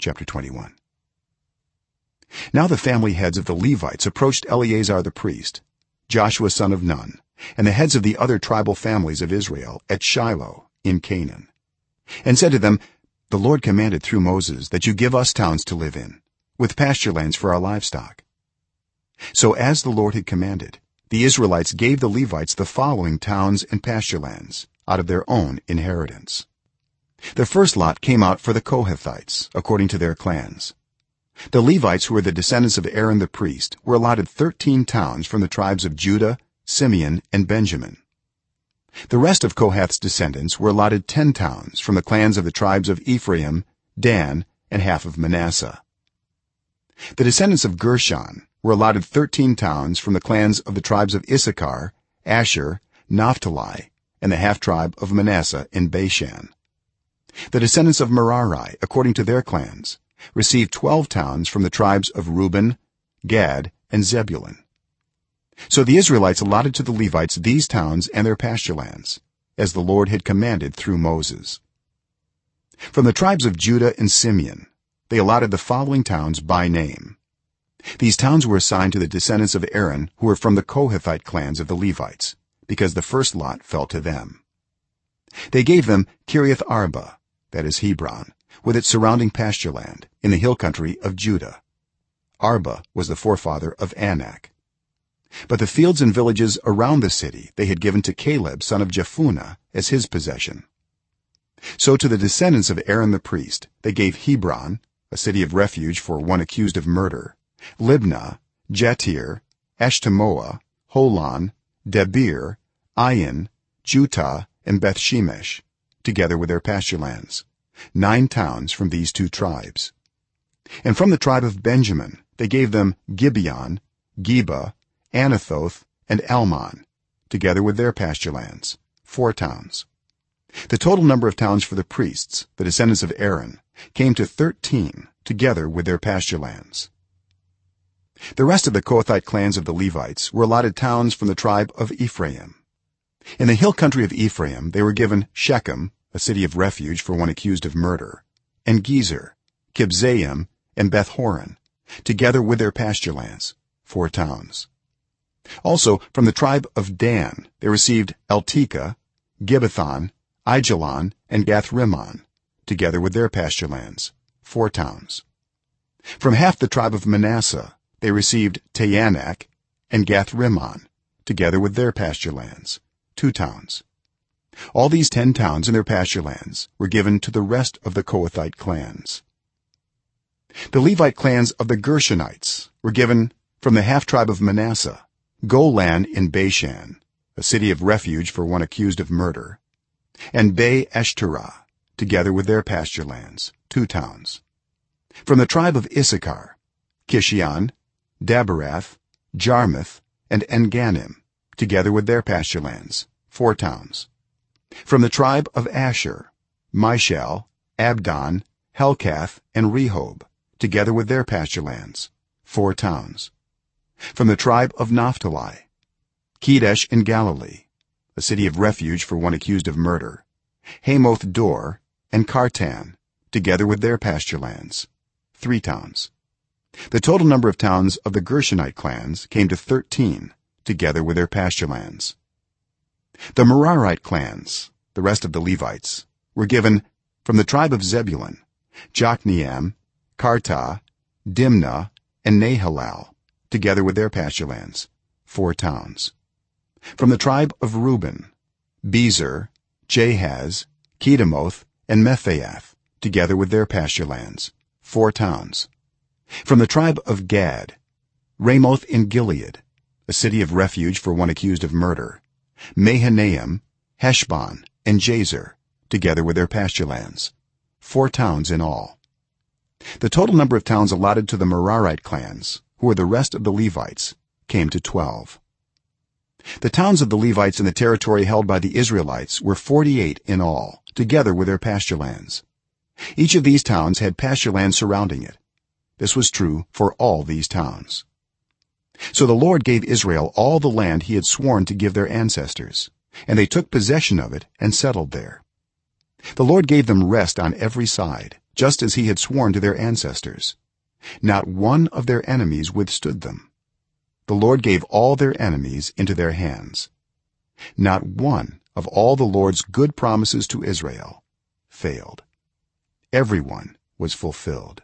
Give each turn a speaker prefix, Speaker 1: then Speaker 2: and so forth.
Speaker 1: chapter 21 now the family heads of the levites approached eleazar the priest joshua son of nun and the heads of the other tribal families of israel at shiloh in canaan and said to them the lord commanded through moses that you give us towns to live in with pasture lands for our livestock. So as the lord had commanded the israelites gave the levites the following towns and pasture lands out of their own inheritance the first lot came out for the kohathites according to their clans. The levites who were the descendants of aaron the priest were allotted 13 towns from the tribes of judah simeon and benjamin. The rest of kohath's descendants were allotted 10 towns from the clans of the tribes of ephraim dan and half of manasseh. The descendants of gershon were allotted 13 towns from the clans of the tribes of issachar asher naphtali and the half tribe of manasseh in bashan the descendants of merari according to their clans received 12 towns from the tribes of reuben gad and zebulun. So the israelites allotted to the levites these towns and their pasture lands as the lord had commanded through moses. From the tribes of judah and simeon they allotted the following towns by name. These towns were assigned to the descendants of aaron who were from the kohathite clans of the levites because the first lot fell to them. They gave them kiriath arba that is hebron with its surrounding pasture land in the hill country of judah. Arba was the forefather of anak. But the fields and villages around the city they had given to caleb son of jephunneh as his possession. So to the descendants of aaron the priest they gave hebron a city of refuge for one accused of murder libnah jattir eshtemoa holon debir ayin juttah and bethshemesh together with their pasture lands. Nine towns from these two tribes. And from the tribe of benjamin they gave them gibeon geba anathoth and almon together with their pasture lands. Four towns. The total number of towns for the priests the descendants of aaron came to 13 together with their pasture lands. The rest of the kohathite clans of the levites were allotted towns from the tribe of ephraim. In the hill country of ephraim they were given shechem a city of refuge for one accused of murder and gezer kibzaim and bethhoron together with their pasture lands four towns. Also from the tribe of dan they received eltekeh gibbethon aijalon and gathrimmon together with their pasture lands four towns. From half the tribe of manasseh they received taanach and gathrimmon together with their pasture lands two towns all these 10 towns and their pasture lands were given to the rest of the kohathite clans. The levite clans of the gershonites were given from the half tribe of manasseh golan in bashan a city of refuge for one accused of murder and Be Eshterah, together with their pasture lands two towns. From the tribe of issachar kishion daberath jarmuth and engannim together with their pasture lands four towns from the tribe of asher mishal abdon helkath and rehob together with their pasture lands four towns. From the tribe of naphtali kedesh in galilee a city of refuge for one accused of murder hammoth dor and kartan together with their pasture lands three towns. The total number of towns of the gershonite clans came to 13 together with their pasture lands the merarite clans the rest of the levites were given from the tribe of zebulun jokneam kartah dimnah and nahalal together with their pasture lands four towns. From the tribe of reuben bezer jahaz kedemoth and mephaath together with their pasture lands four towns. From the tribe of gad ramoth in gilead a city of refuge for one accused of murder mahanaim heshbon and jazer together with their pasture lands. Four towns in all. The total number of towns allotted to the merarite clans who were the rest of the levites came to 12 the towns of the levites in the territory held by the israelites were 48 in all together with their pasture lands. Each of these towns had pasture land surrounding it. This was true for all these towns so the lord gave israel all the land he had sworn to give their ancestors and they took possession of it and settled there. The lord gave them rest on every side just as he had sworn to their ancestors. Not one of their enemies withstood them. The lord gave all their enemies into their hands. Not one of all the lord's good promises to israel failed. Every one was fulfilled